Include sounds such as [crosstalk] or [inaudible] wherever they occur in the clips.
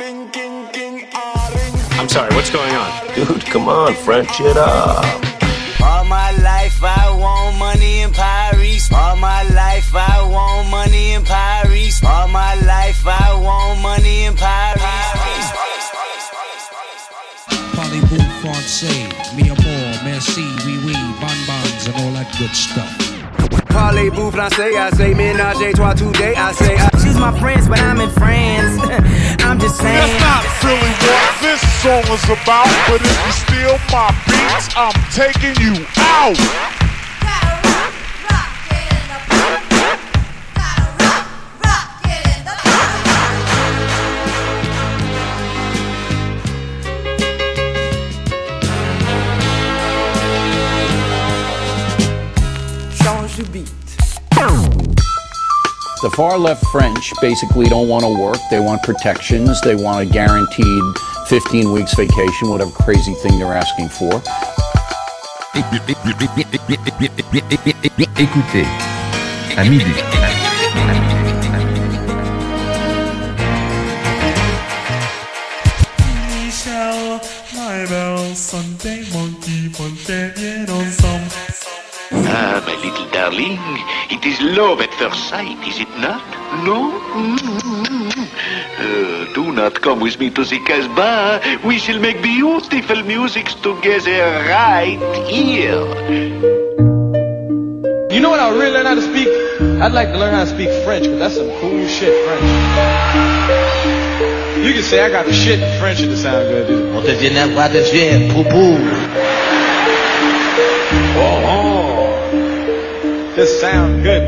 I'm sorry, what's going on? Dude, come on, French it up. All my life I want money in Paris. All my life I want money in Paris. All my life I want money in Paris. Parlez-vous français, mi amour, merci, oui oui, bonbons and all that good stuff. Parlez-vous français, I say ménage toi today, I say I She's my friends, but I'm in France. [laughs] I'm just saying. That's not really what this song is about. But if you steal my beats, I'm taking you out. The far left French basically don't want to work. They want protections. They want a guaranteed 15 weeks vacation, whatever crazy thing they're asking for. Écoutez, à midi. Darling, it is love at first sight, is it not? No? Uh, do not come with me to the Casbah. We shall make beautiful music together right here. You know what I would really learn how to speak? I'd like to learn how to speak French, because that's some cool shit, French. You can say I got the shit in French and it sound good, dude. On devient avoir devient poupou. Oh, oh. This sound good.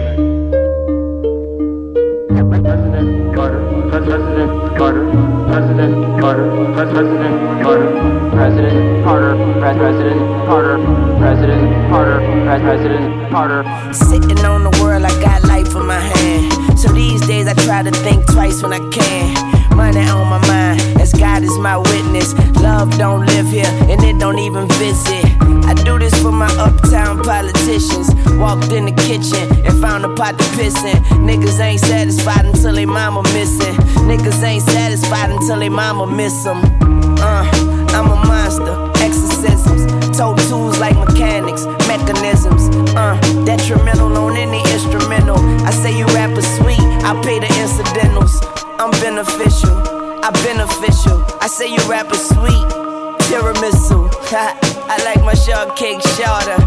President Carter, President Carter, President Carter, President Carter, President Carter, President Carter, President Carter, President Carter. Sitting on the world, I got life in my hand. So these days I try to think twice when I can. Money on my mind, as God is my witness. Love don't live here, and it don't even visit. I do this for my uptown politicians. Walked in the kitchen and found a pot to piss in. Niggas ain't satisfied until they mama missing. Niggas ain't satisfied until they mama miss them. Uh, I'm a monster, exorcisms. Toe tools like mechanics, mechanisms. Uh, detrimental on any instrumental. I say you rappers sweet, I pay the incidentals. I'm beneficial, I beneficial. I say you rappers sweet, tiramisu. I like my shortcake shorter.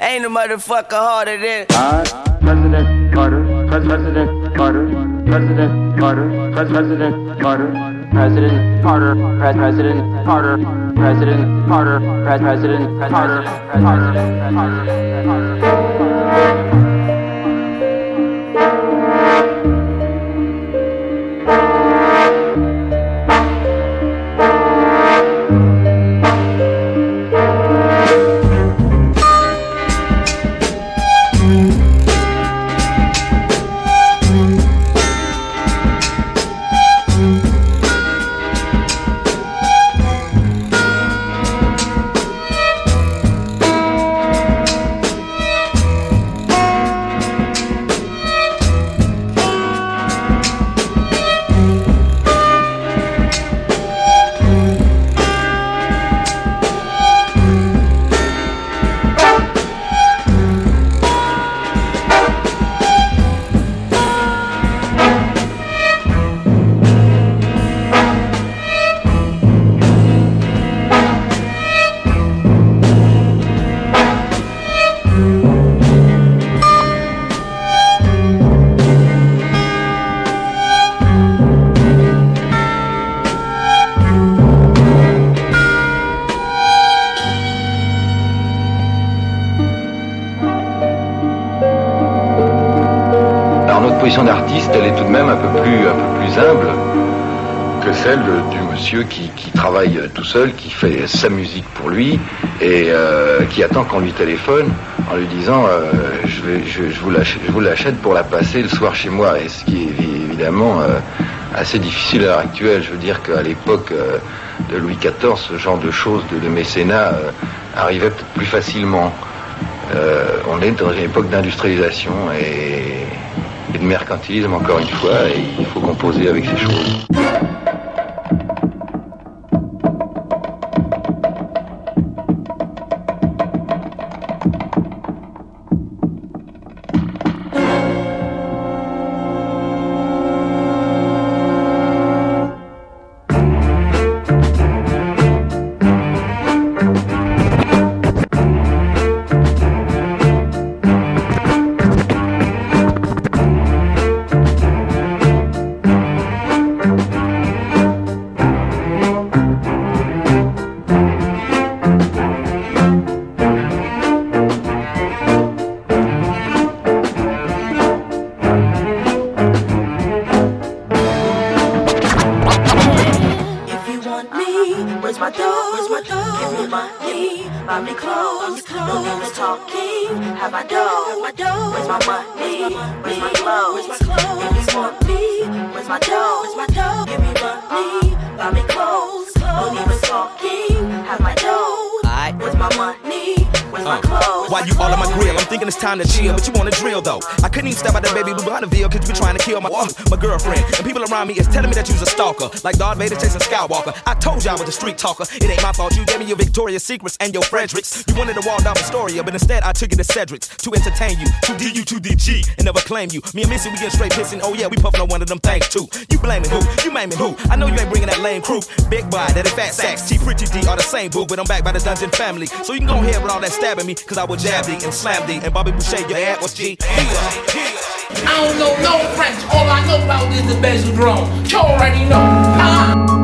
Ain't a motherfucker harder than. Uh, President Carter, President Carter, President Carter. President Carter, President Carter, President Carter, President Carter, President Carter, President Carter. Tout seul, qui fait sa musique pour lui et euh, qui attend qu'on lui téléphone en lui disant euh, je, vais, je, je vous l'achète, pour la passer le soir chez moi. Et ce qui est évidemment euh, assez difficile à l'heure actuelle. Je veux dire qu'à l'époque de Louis XIV, ce genre de choses de, mécénat arrivait peut-être plus facilement. On est dans une époque d'industrialisation et, et de mercantilisme encore une fois, et il faut composer avec ces choses. Me is telling me that you's a stalker, like Darth Vader chasing Skywalker. I told you I was a street talker. It ain't my fault. You gave me your Victoria's Secrets and your Fredericks. You wanted to wall down Astoria, but instead I took you to Cedric's to entertain you. To DU, to DG, and never claim you. Me and Missy, we get straight pissing. Oh yeah, we puffin' on one of them things too. You blaming who? You maiming who? I know you ain't bringing that lame crew. Big Boi, that is fat sacks. T, Pretty D are the same boo, but I'm back by the dungeon family. So you can go ahead with all that stabbing me, cause I will jab thee and slam thee. And Bobby Boucher, your ad was G. I don't know no French. All I know about is the basil drum. You already know. Huh?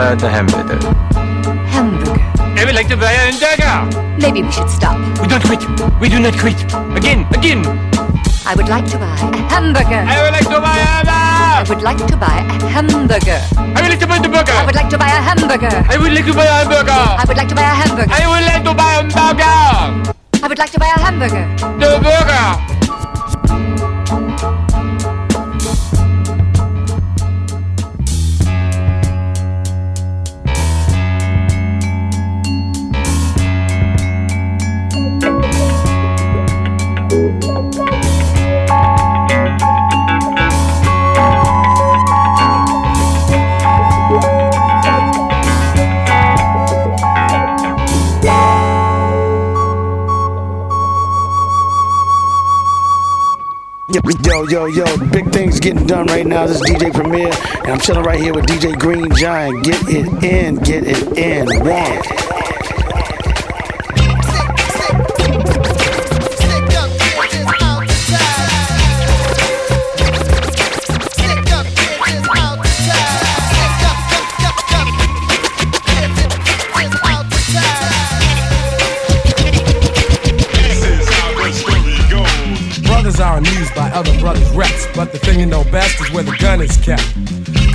Would like to buy the hamburger. Hamburger. I would like to buy a hamburger. Maybe we should stop. We don't quit. We do not quit. Again, again. I would like to buy a hamburger. I would like to buy a hamburger. I would like to buy a hamburger. I would like to buy the burger. I would like to buy a hamburger. I would like to buy a hamburger. I would like to buy a hamburger. I would like to buy a hamburger. I would like to buy a hamburger. The burger. Yo, yo, big things getting done right now. This is DJ Premier, and I'm chilling right here with DJ Green Giant. Get it in, get it in. One.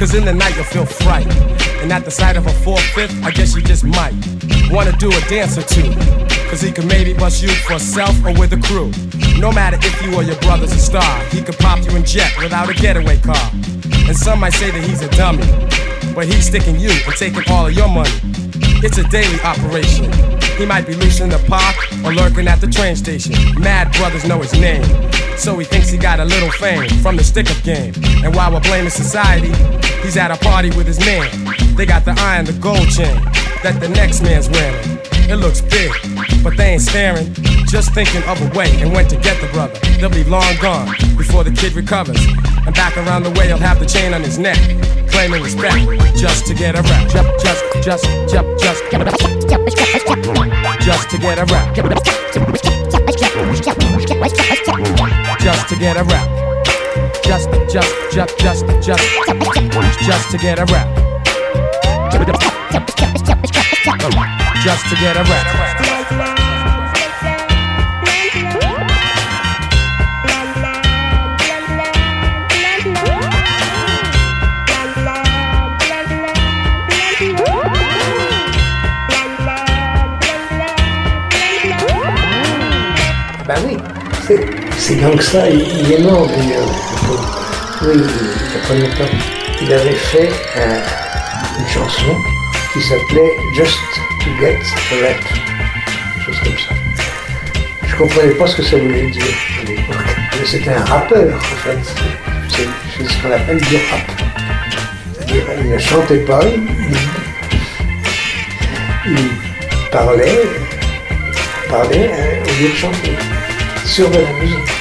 Cause in the night you'll feel fright. And at the sight of a four-fifth, I guess you just might wanna do a dance or two. Cause he could maybe bust you for self or with a crew. No matter if you or your brother's a star, he could pop you in jet without a getaway car. And some might say that he's a dummy, but he's sticking you and taking all of your money. It's a daily operation. He might be loose in the park or lurking at the train station. Mad brothers know his name. So he thinks he got a little fame from the stick up game. And while we're blaming society, he's at a party with his man. They got the eye and the gold chain that the next man's wearing. It looks big, but they ain't staring. Just thinking of a way and when to get the brother. They'll be long gone before the kid recovers. And back around the way, he'll have the chain on his neck, claiming respect just to get a rap. Just, just, just, just, just, just to get a rap. Just to get a rap. Just, just, just, just, just, just to get a rap. Just to get a rap. C'est- C'est gangsta, il, il est mort d'ailleurs. le pauvre. Oui, il n'y a pas longtemps. Il avait fait euh, une chanson qui s'appelait Just to Get a Rap. Chose comme ça. Je comprenais pas ce que ça voulait dire à l'époque. Mais c'était un rappeur en fait. C'est ce qu'on appelle du rap. Il ne chantait pas, il, il parlait, parlait euh, au lieu de chanter, sur de la musique.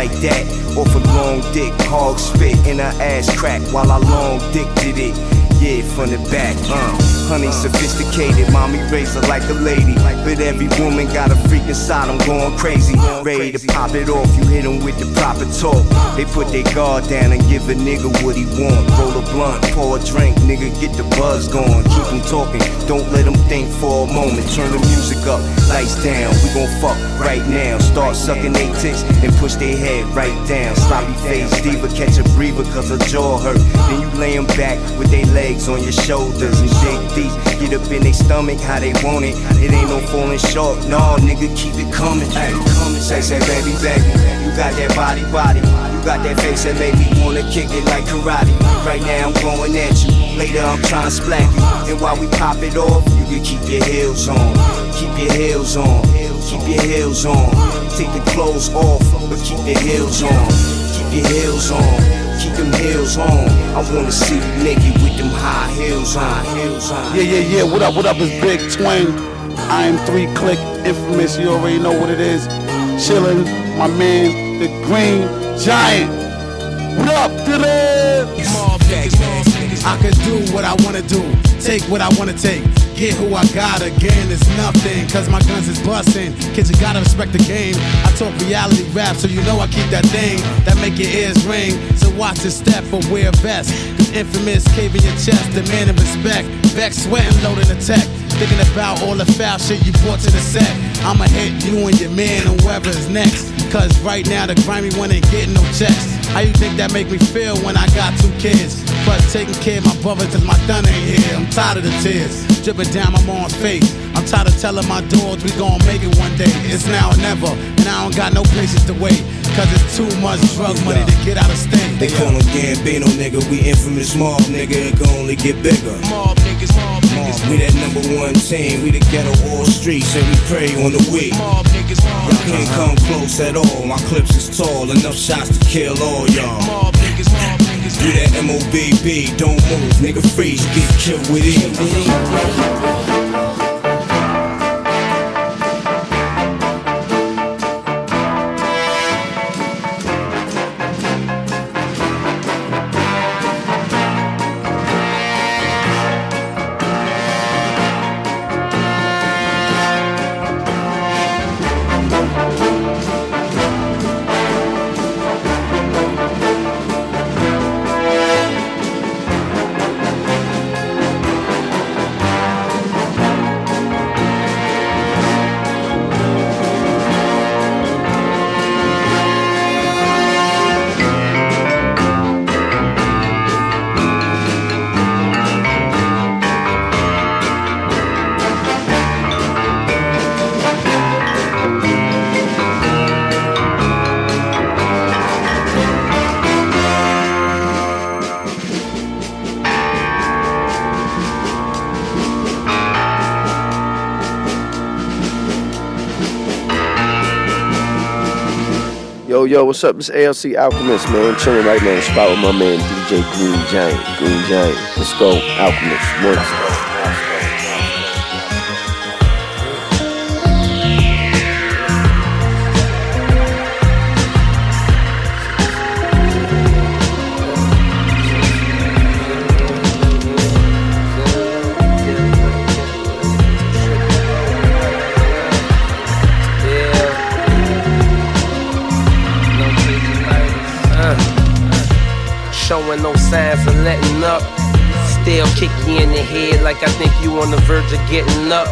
Like that. Off a long dick, hog spit in her ass crack while I long dick did it. Yeah, from the back, uh. Honey sophisticated, mommy raised her like a lady. But every woman got a freaking side, I'm going crazy. Ready to pop it off, you hit 'em with the proper talk. They put their guard down and give a nigga what he want. Roll a blunt, pour a drink, nigga, get the buzz going. Keep 'em talking, don't let 'em think for a moment. Turn the music up, lights down, we gon' fuck right now. Start sucking they tits and push their head right down. Sloppy face, diva, catch a breather cause her jaw hurt. Then you lay 'em back with their legs on your shoulders and dig deep. Get up in their stomach how they want it. It ain't no falling short, no nigga, keep it coming. Coming. Say, say, baby, baby, you got that body, body. You got that face that make me wanna kick it like karate. Right now I'm going at you. Later I'm trying to splat you. And while we pop it off, you can keep your heels on. Keep your heels on. Keep your heels on. Take the clothes off, but keep your heels on. Keep your heels on. Keep them heels on. I wanna see you naked with them high heels on. Heels on. Yeah, yeah, yeah. What up, what up? It's Big Twin. I am three click infamous. You already know what it is. Chillin', my man, the Green Giant. What up, today? I can do what I wanna do, take what I wanna take, get who I got again. It's nothing, cause my guns is busting. Kids, you gotta respect the game. I talk reality rap, so you know I keep that thing that make your ears ring. So watch your step or wear a vest. Cause infamous cave in your chest, demanding respect. Vex, sweating, loading the tech. Thinking about all the foul shit you brought to the set. I'ma hit you and your man and whoever is next. Cause right now the grimy one ain't getting no checks. How you think that make me feel when I got two kids? Plus taking care of my brother cause my son ain't here. I'm tired of the tears. Dripping down my mom's face. I'm tired of telling my dogs we gon' make it one day. It's now or never. And I don't got no patience to wait. Cause it's too much drug money to get out of state. They call him Gambino, nigga. We infamous mob, nigga. It can only get bigger. Mob niggas, mob niggas. We that number one team. We the ghetto all streets and we pray on the weak. Mob niggas, mob Y'all can't come close at all. My clips is tall, enough shots to kill all y'all. Mob mob that MOBB, don't move, nigga freeze, get killed with ease. Yo, what's up? It's ALC Alchemist, man. Chilling right now spot with my man DJ Green Giant. Green Giant. Let's go, Alchemist. One. Showing I think you on the verge of getting up.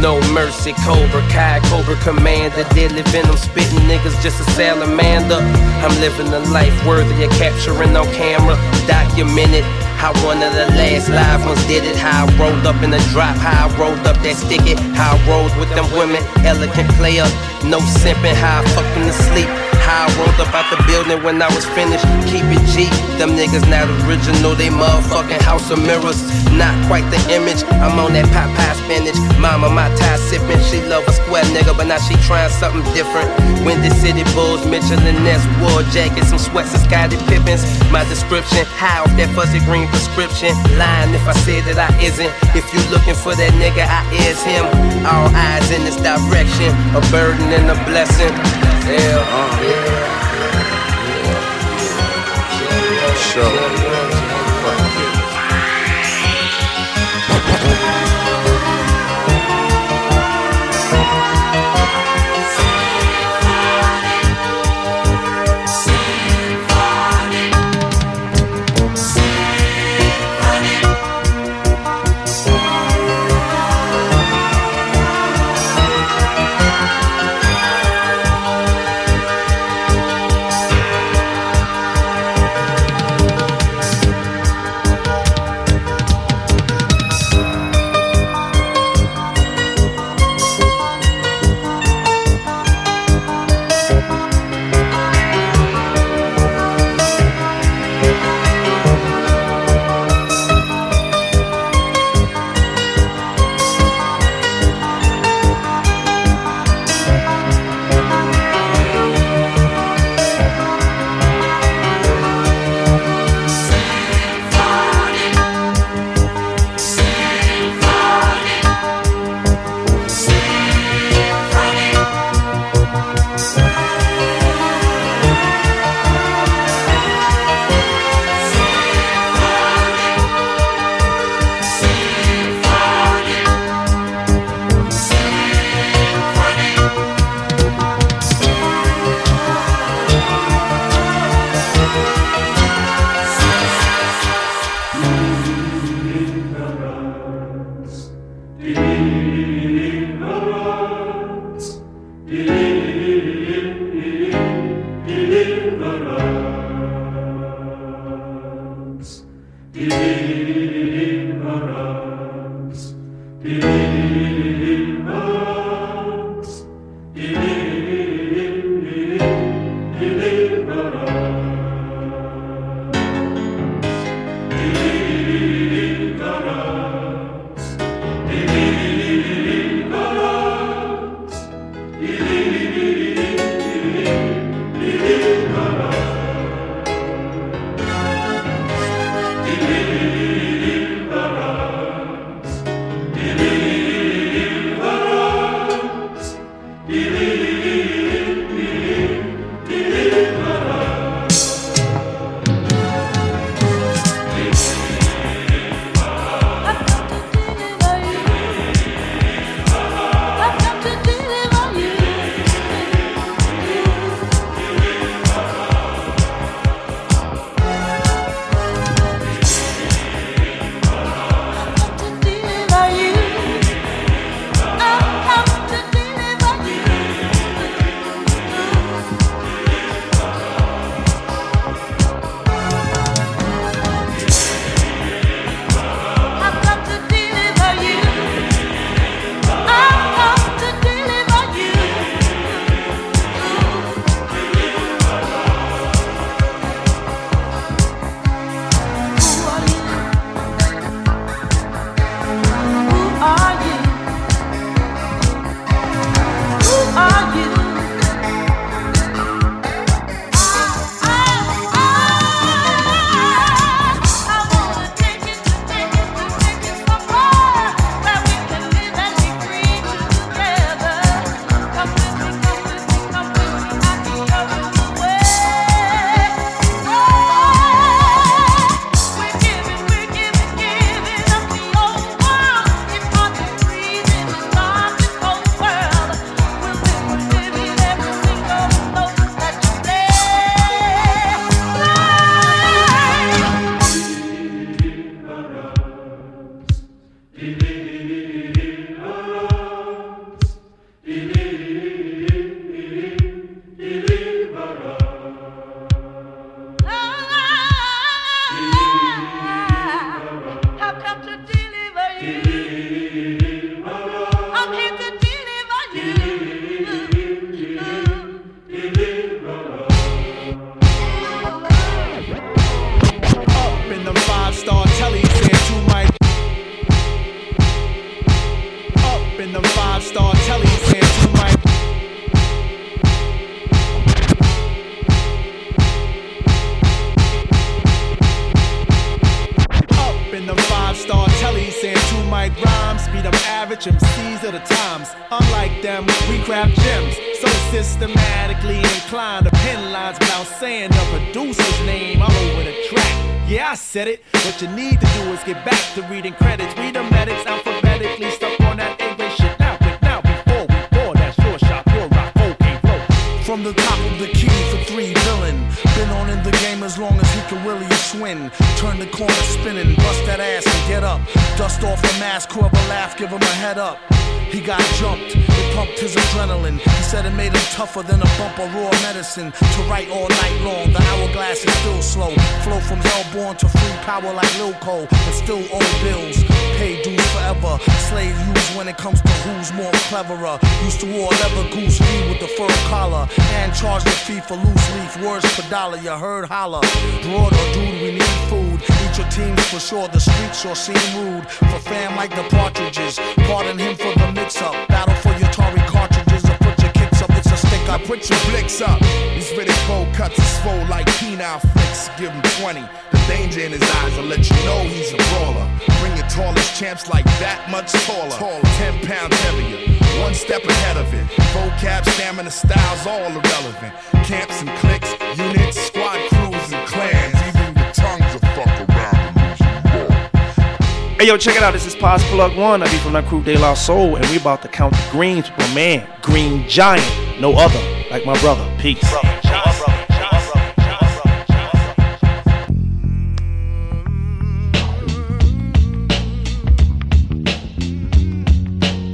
No mercy, Cobra Kai, Cobra Commander, deadly venom, spitting niggas just a salamander. I'm living a life worthy of capturing on camera, documented. How one of the last live ones did it. How I rolled up in the drop. How I rolled up that sticky. How I rolled with them women. Elegant player. No simping. How I them to sleep. How I rolled up out the building when I was finished. Keep it G. Them niggas not original. They motherfucking house of mirrors. Not quite the image. I'm on that pie pie spinach. Mama, my tie sipping. She love a square nigga, but now she trying something different. Windy City Bulls, Mitchell and Ness, war jackets, some sweats and Scottie Pippins. My description, off that fuzzy green prescription. Lying if I said that I isn't. If you looking for that nigga, I is him. All eyes in this direction, a burden and a blessing. Yeah, uh, Show. Than a raw medicine. To write all night long, the hourglass is still slow. Flow from hellborn to free power like Lil Cole, and still owe bills. Pay dues forever. Slave use when it comes to who's more cleverer. Used to wear leather goose fee with the fur collar, and charge the fee for loose leaf words per dollar. You heard holler. Broad or dude, we need food. Eat your teams for sure. The streets sure seem rude. For fam like the partridges. Pardon him for the mix up. Battle for your Tory I put your blicks up. These Riddick Bowe cuts is swole like penile flicks. Give him 20. The danger in his eyes will let you know he's a brawler. Bring your tallest champs like that much taller. 10 pounds heavier. One step ahead of it. Vocab, stamina, styles, all irrelevant. Camps and cliques, units, squad crews, and clans. Even your tongues will fuck around and. Hey yo, check it out. This is Pos Plug One. I be from that crew De La Soul, and we about to count the greens with my man, Green Giant. No other, like my brother. Peace.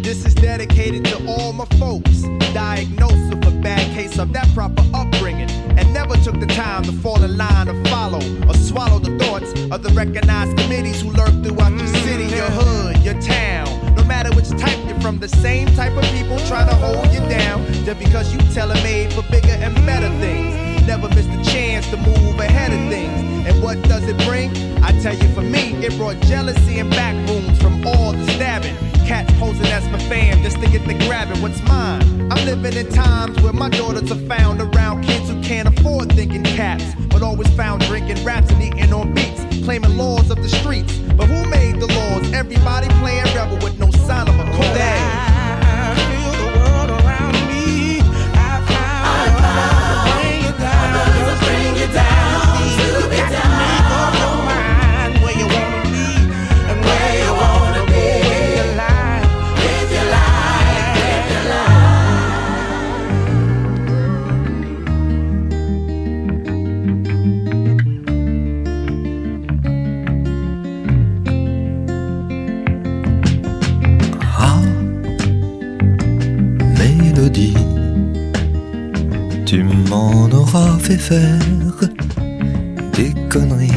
This is dedicated to all my folks diagnosed with a bad case of that proper upbringing and never took the time to fall in line or follow or swallow the thoughts of the recognized committees who lurk throughout your city, your hood, your town. No matter which type you're from, the same type of people try to hold down. Just because you tell them made for bigger and better things. Never missed a chance to move ahead of things. And what does it bring? I tell you, for me, it brought jealousy and back wounds from all the stabbing. Cats posing as my fam just to get the grabbing. What's mine? I'm living in times where my daughters are found around kids who can't afford thinking caps, but always found drinking raps and eating on beats, claiming laws of the streets. But who made the laws? Everybody playing rebel with no sign of a code. Faire des conneries.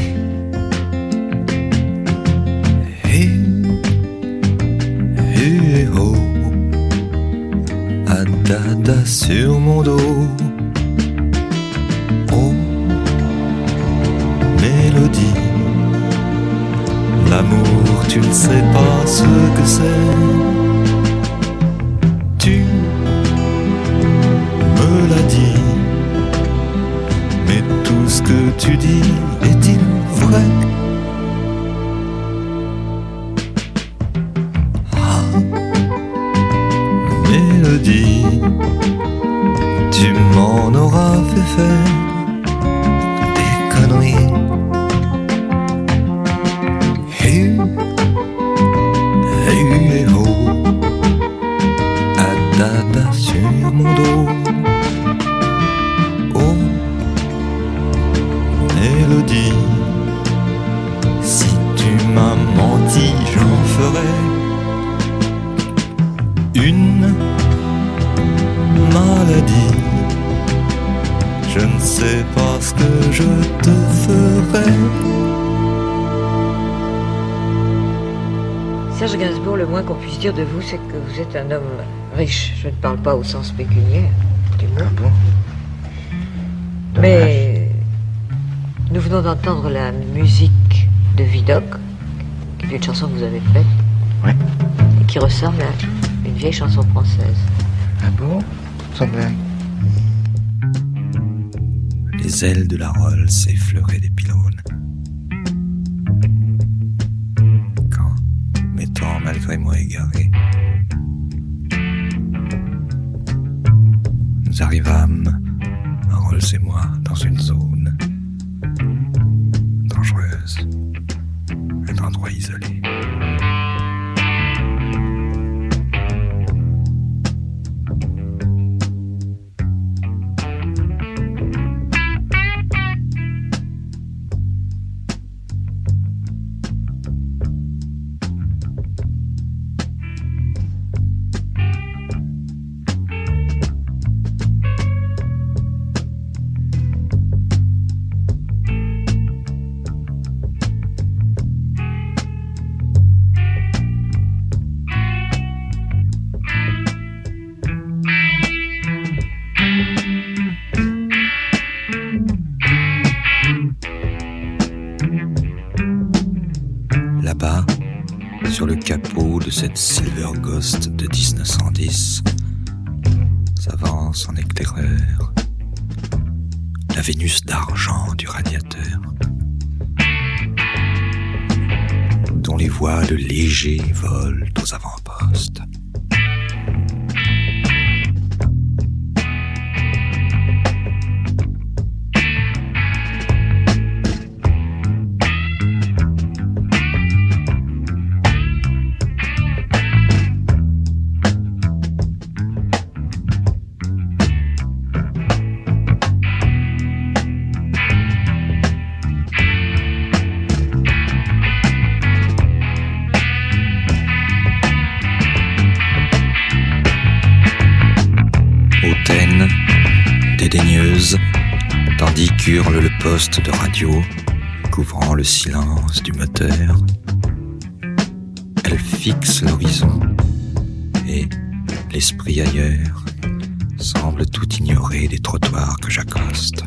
Et, et oh, dada sur mon dos. Oh, mélodie, l'amour, tu ne sais pas ce que c'est. Tu dis dire de vous, c'est que vous êtes un homme riche. Je ne parle pas au sens pécuniaire du mot. Mais nous venons d'entendre la musique de Vidocq, qui est une chanson que vous avez faite. Et qui ressemble à une vieille chanson française. Ah bon Sans blague. Les ailes de la Rolls effleuraient des pylônes. M'étant malgré moi égaré, nous arrivâmes, Rolls et moi, dans une zone cette Silver Ghost de 1910, s'avance en éclaireur la Vénus d'argent du radiateur, dont les voiles légers volent aux avant-postes. Le silence du moteur. Elle fixe l'horizon et, l'esprit ailleurs, semble tout ignorer des trottoirs que j'accoste.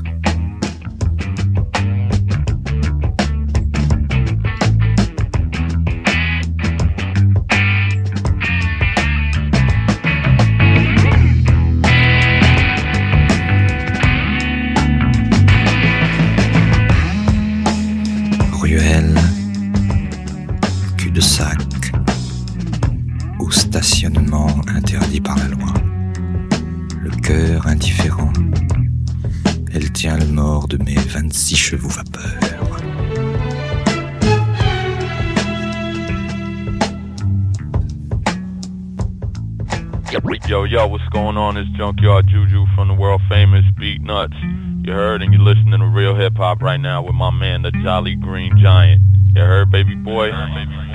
Going on? It's Junkyard Juju from the world famous Beatnuts. You heard, and you're listening to real hip hop right now with my man, the Jolly Green Giant. You heard, baby boy? Baby boy,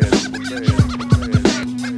coming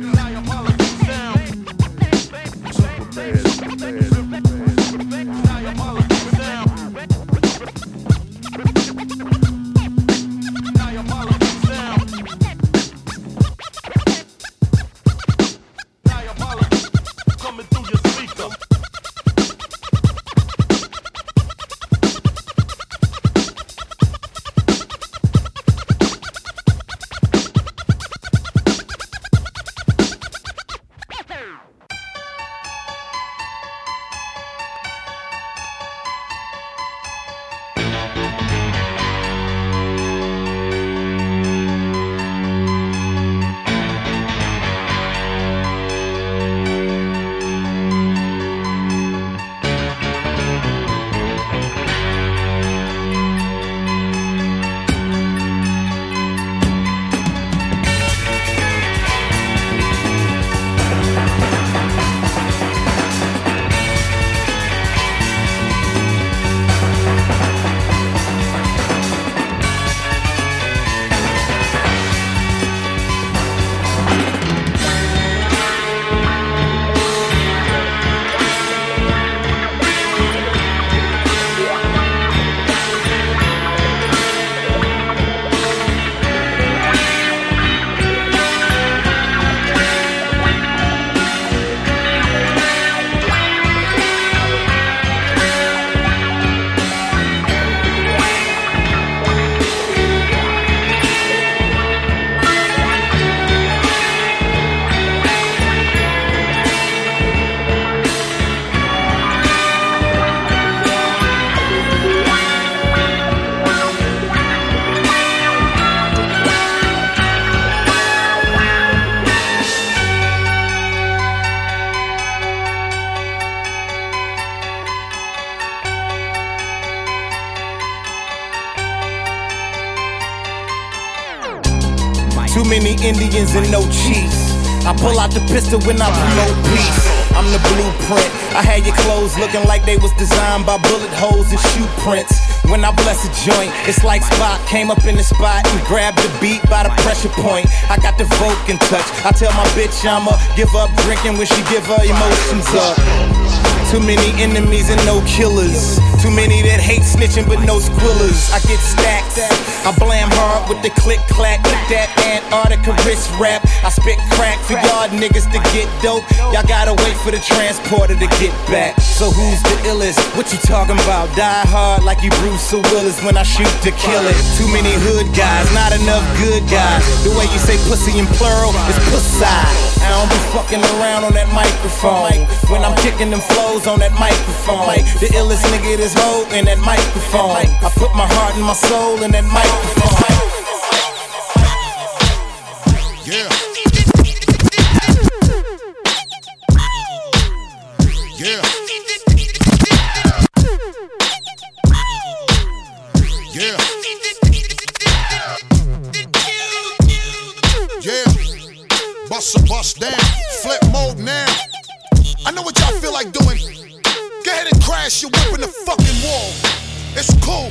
pull out the pistol when I promote peace. I'm the blueprint. I had your clothes looking like they was designed by bullet holes and shoe prints. When I bless a joint, it's like Spock came up in the spot and grabbed the beat by the pressure point. I got the Vulcan touch. I tell my bitch I'ma give up drinking when she give her emotions up. Too many enemies and no killers. Too many that hate snitching, but no squillers. I get stacked. I blam hard with the click clack. That Antarctica wrist rap. I spit crack for y'all niggas to get dope. Y'all gotta wait for the transporter to get back. So who's the illest? What you talking about? Die hard like you Bruce Willis when I shoot to kill it. Too many hood guys, not enough good guys. The way you say pussy in plural is pussy. I don't be fucking around on that microphone. When I'm kicking them flows on that microphone. The illest nigga this hoe in that microphone. I put my heart and my soul in that microphone. Yeah. Yeah. Yeah. Yeah. Bust a bust down. Flip mode now. I know what y'all feel like doing. Crash your whip in the fucking wall. It's cool.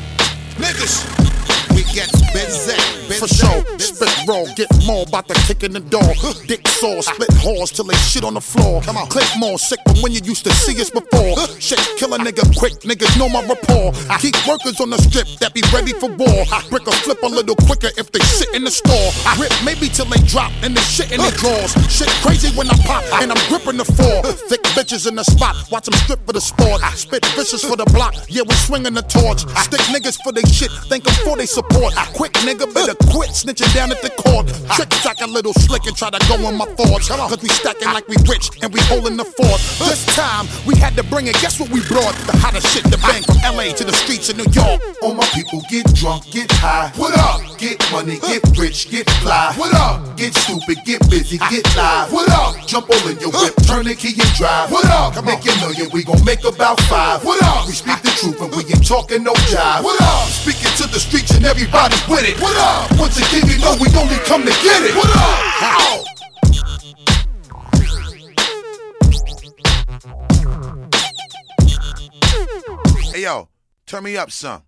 Niggas. We get busy. For sure, spit raw, get more about the kick in the door. Dick saw, split halls till they shit on the floor. Come on, click more sick from when you used to see us before. Shit, kill a nigga quick, niggas know my rapport. Ah. Keep workers on the strip that be ready for war. Ah. Brick or flip a little quicker if they sit in the store. Ah. Rip maybe till they drop and they shit in the drawers. Shit crazy when I pop and I'm gripping the four. Thick bitches in the spot, watch them strip for the sport. Spit vicious for the block, yeah, we swinging the torch. Stick niggas for they shit, thank them for they support. Quick nigga, better quit snitching down at the court. Trick track a little slick and try to go in my thoughts. Cause we stacking like we rich and we holding the fort. This time we had to bring it, guess what we brought? The hottest shit, the bang from LA to the streets of New York. All my people get drunk, get high. What up? Get money, get rich, get fly. What up? Get stupid, get busy, get live. What up? Jump all in your whip, turn the key and drive. What up? Make a million, we gon' make about five. What up? We speak the truth and we ain't talking no jive. What up? Speaking to the streets and everybody with it. What up? Once again, you know we only come to get it. What up? How? Hey yo, turn me up some.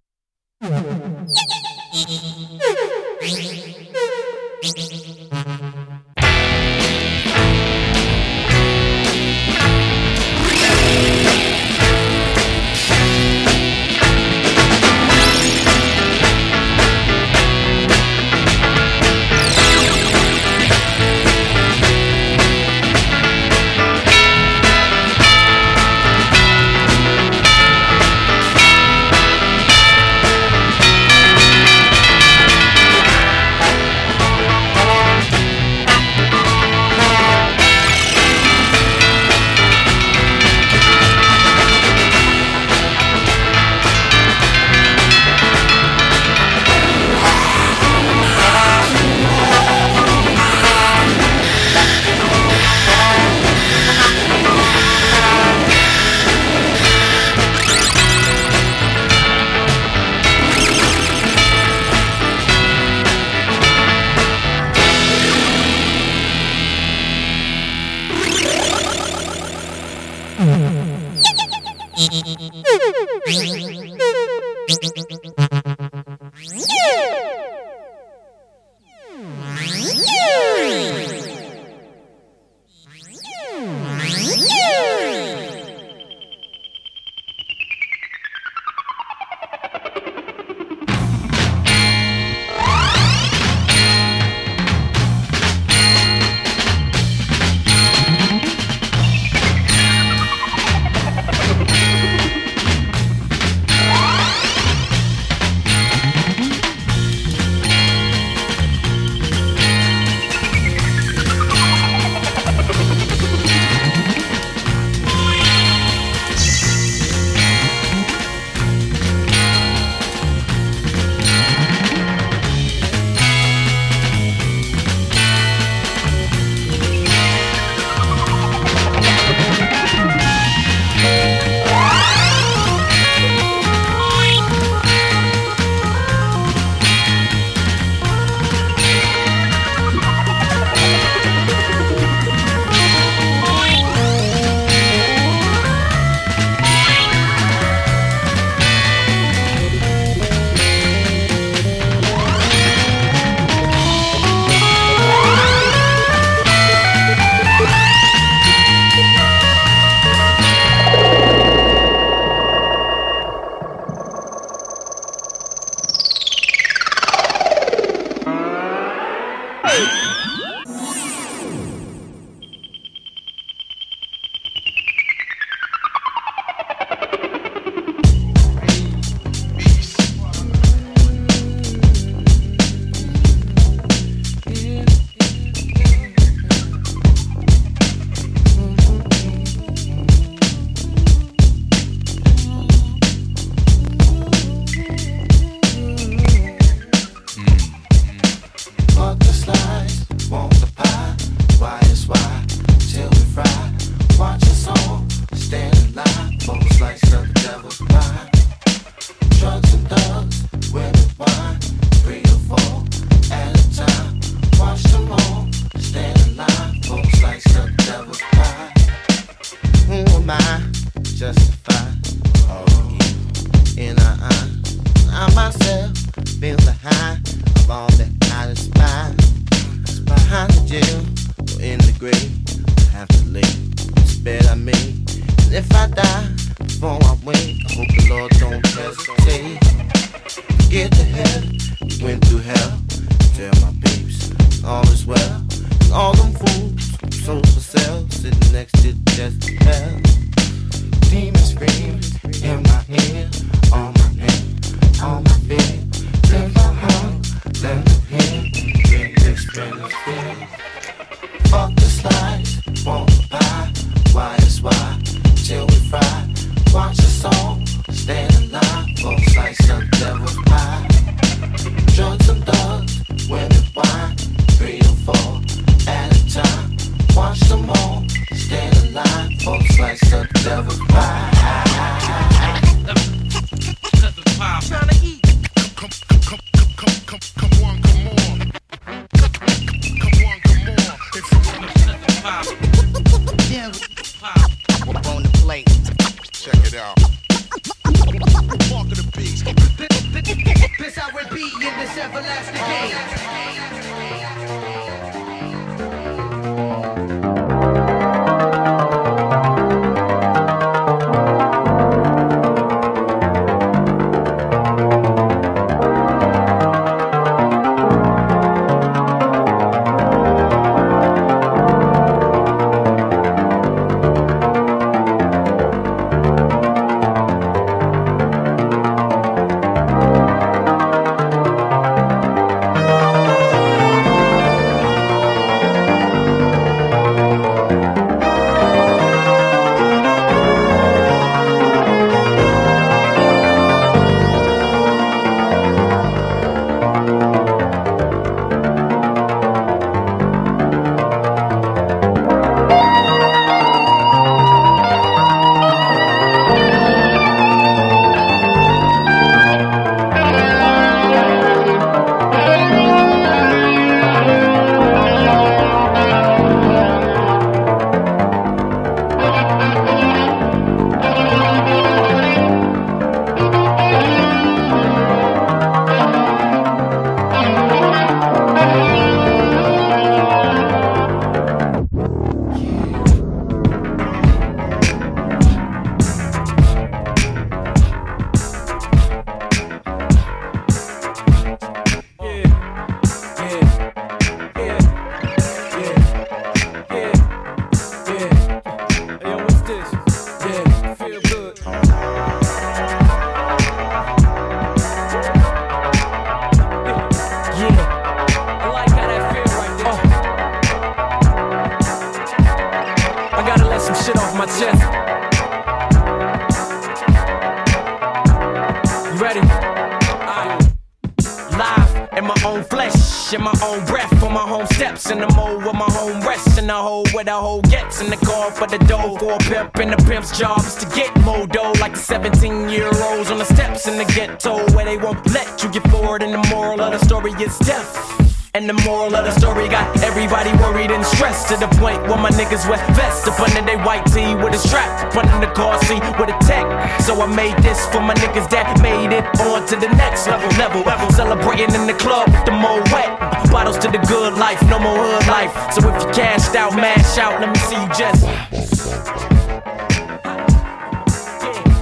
Own flesh, in my own breath, on my home steps, in the mode with my home rest, in the hole where the hole gets, in the car for the dough, for a pimp, and the pimp's job is to get more dough, like the 17 year olds on the steps in the ghetto, where they won't let you get forward, and the moral of the story is death. And the moral of the story got everybody worried and stressed to the point where my niggas wear vests up under they white tee with a strap up under the car seat with a tech. So I made this for my niggas that made it on to the next level. Level, level. Celebrating in the club with the more wet. Bottles to the good life, no more hood life. So if you cashed out, mash out, let me see you just.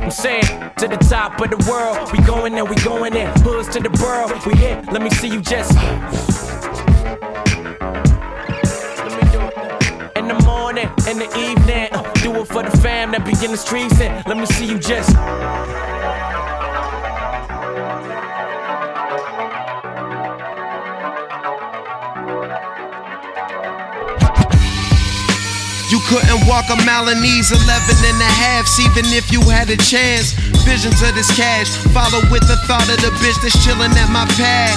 I'm saying to the top of the world, we going there, we going there. Hoods to the borough, we here. Let me see you just. In the morning, in the evening, uh, do it for the fam that be in the streets. And let me see you just. You couldn't walk a mile in these 11 and a halves, even if you had a chance. Visions of this cash, follow with the thought of the bitch that's chilling at my pad.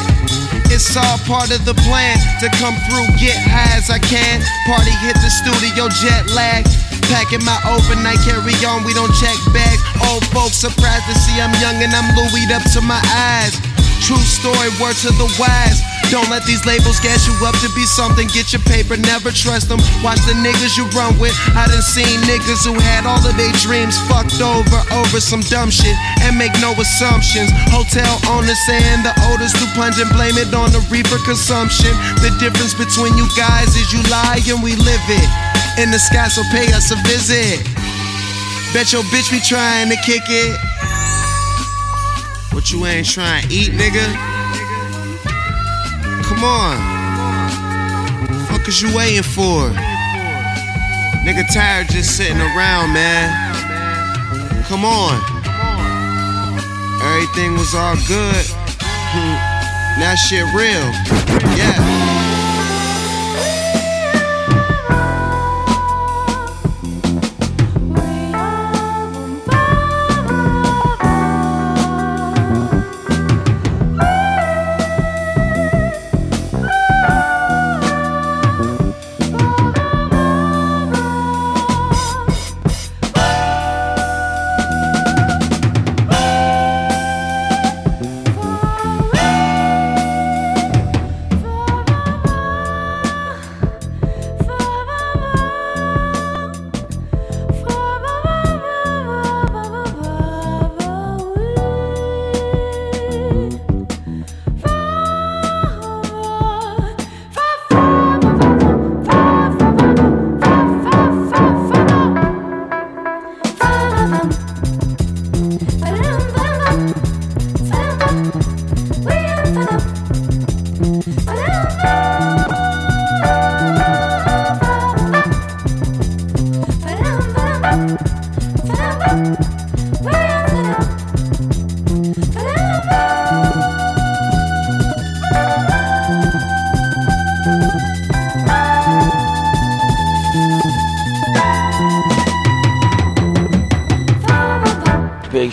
It's all part of the plan to come through, get high as I can. Party hit the studio, jet lag. Packing my overnight carry on, we don't check bags. Old folks surprised to see I'm young and I'm Louis up to my eyes. True story, word to the wise. Don't let these labels get you up to be something. Get your paper, never trust them. Watch the niggas you run with. I done seen niggas who had all of their dreams fucked over over some dumb shit and make no assumptions. Hotel owners saying the odor's too pungent, blame it on the reefer consumption. The difference between you guys is you lie and we live it. In the sky, so pay us a visit. Bet your bitch be trying to kick it. What you ain't trying to eat, nigga? Come on. Fuck is you waiting for? Nigga tired just sitting around, man. Come on. Everything was all good. [laughs] Now shit real. Yeah.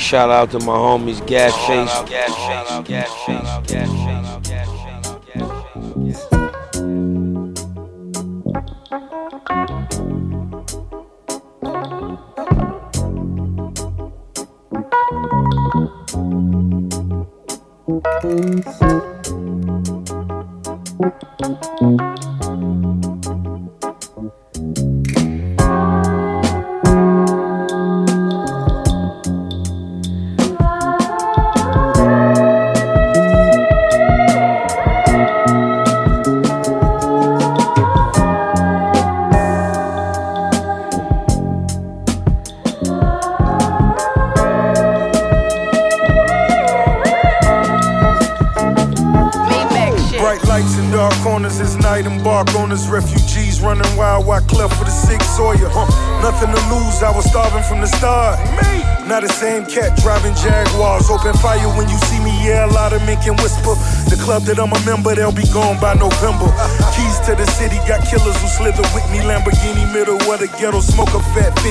Shout out to my homies Gas Face. Club that I'm a member, they'll be gone by November. Keys to the city, got killers who slither with me. Lamborghini middle, of the ghetto smoke a fat 50.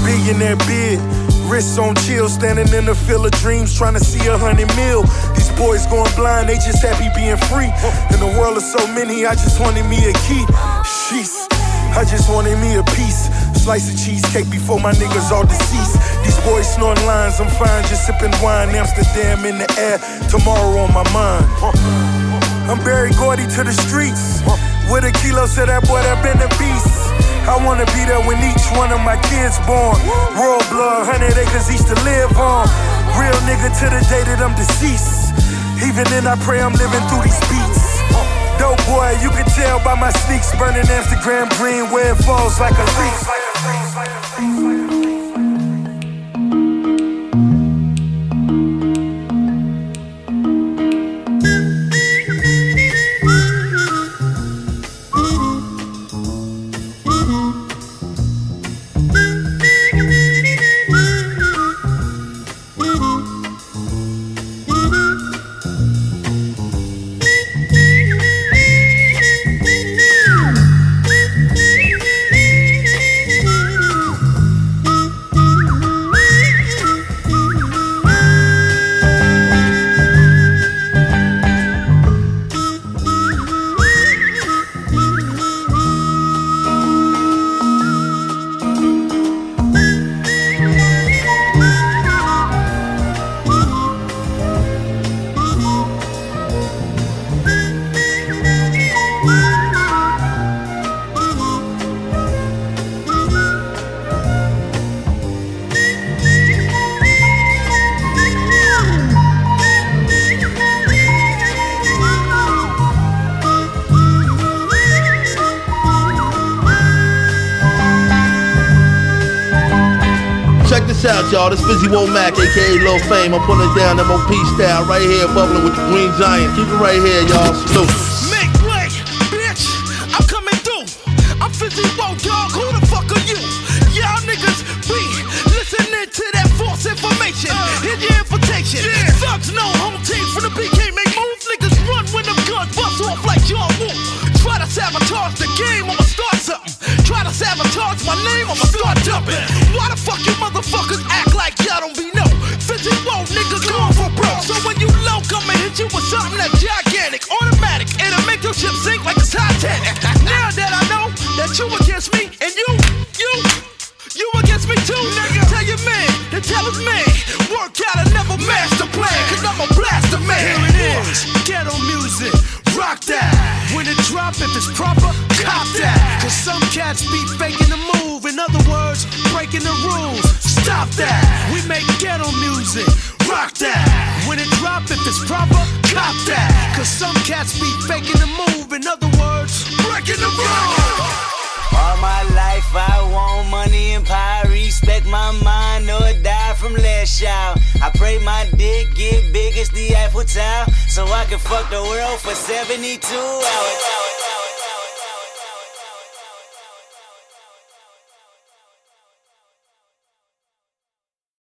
Billionaire bid. Wrists on chill, standing in the field of dreams, trying to see a hundred mil. These boys going blind, they just happy being free. In the world of so many, I just wanted me a key. Sheesh, I just wanted me a piece. Slice of cheesecake before my niggas all deceased. These boys snoring lines, I'm fine, just sipping wine. Amsterdam in the air, tomorrow on my mind. I'm Berry Gordy to the streets. With a kilo, said that boy that been a beast. I wanna be there when each one of my kids born. Royal blood, 100 acres each to live on. Real nigga to the day that I'm deceased. Even then, I pray I'm living through these beats. Dope boy, you can tell by my sneaks burning Amsterdam green where it falls like a leaf. Y'all. This Fizzy Womack, aka Lil Fame. I'm putting it down MOP style right here, bubbling with the Green Giant. Keep it right here, y'all. Salute. Make way, bitch. I'm coming through. I'm Fizzy Woe, dog. Who the fuck are you? Y'all niggas be listening to that false information. Uh, Here's your invitation. Thugs know home team from the BK make moves. Niggas run when them guns bust off like John Woo. Try to sabotage the game, I'ma start something. Try to sabotage my name, I'ma start jumping. Why the fuck you Stop that. We make ghetto music, rock that. When it drop, if it's proper, cop that. Cause some cats be faking the move. In other words, breaking the rules. All my life I want money and power. Respect my mind or die from last out. I pray my dick get big as the Eiffel Tower. So I can fuck the world for 72 hours.